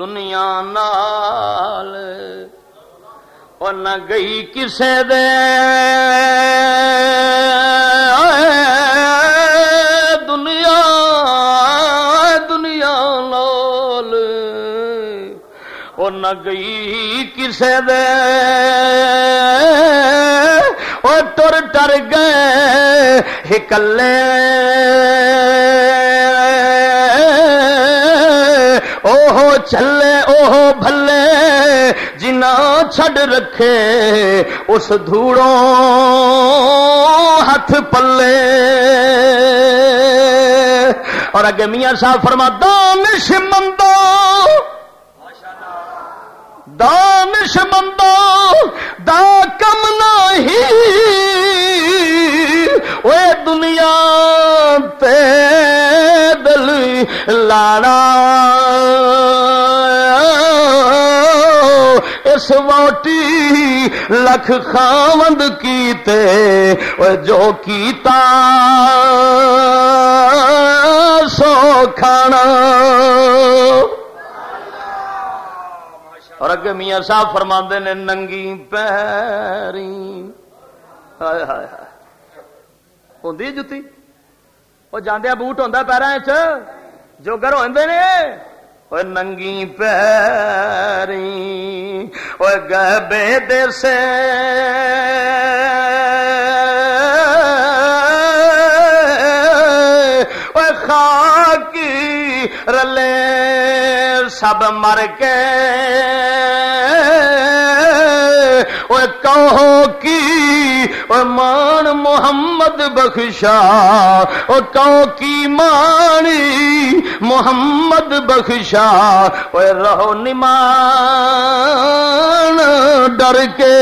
دنیا نال اور نہ گئی کسے دے دنیا دنیا نال اور نہ گئی کسے دے اور تر ٹر گئے ہکلے اوہ چلے اوہ بھلے جنا چھڈ رکھے اس دھوڑوں ہاتھ پلے اور اگے میاں صاحب فرما دانش مندو دانش مندو دا کم نہیں وہ دنیا تے دل لاڑا اس ووٹی لکھ خاوند کیتے جو کیتا سو کھانا۔ اور اگے میاں صاحب فرما نے، ننگی پیری۔ ہوں جتی؟ وہ جانے بوٹ ہوں پیروں چوگر ہوتے نے۔ وہ ننگی پیری۔ وہ گبے دسے خاکی رلے سب مر کے۔ مان محمد بخشا کہو کی مانی محمد بخشا رہو نمان ڈر کے